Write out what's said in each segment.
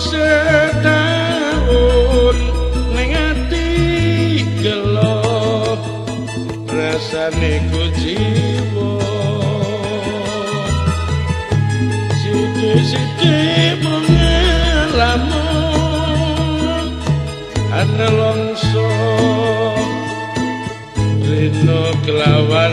setahun ning ati gelo rasane ku jiwa. Siji-siji pengalaman ana longso kelawan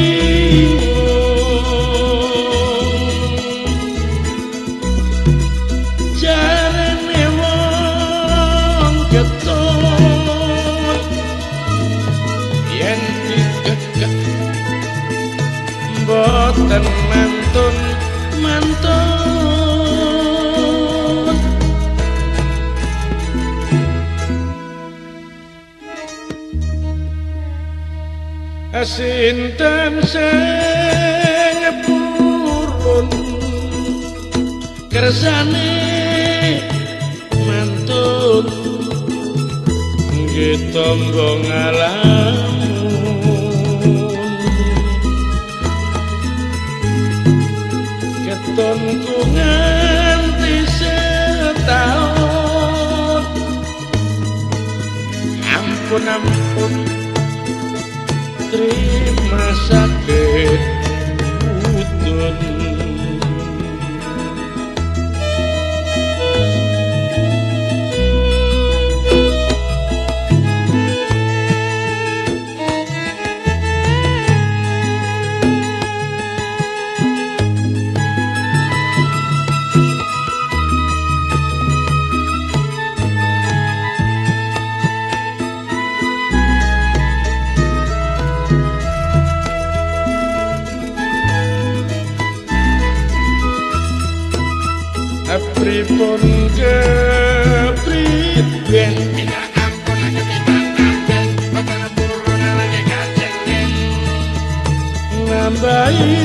boten mantun mantun. Sinten sing purun kersane mantun. Nggih ngalamun tình của ngài. Lagi kacengin nambahi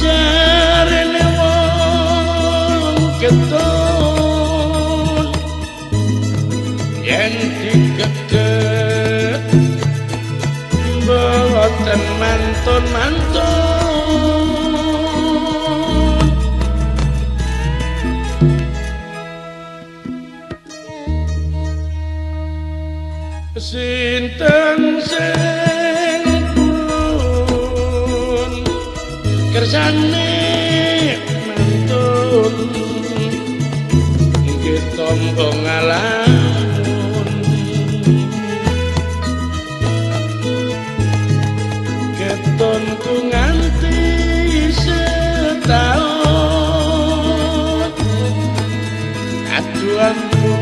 Jarene wong keton boten mantun mantun sinten sing pun kersane mantun nggih tombo ngalamun aduanku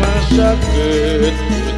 masa kebetulan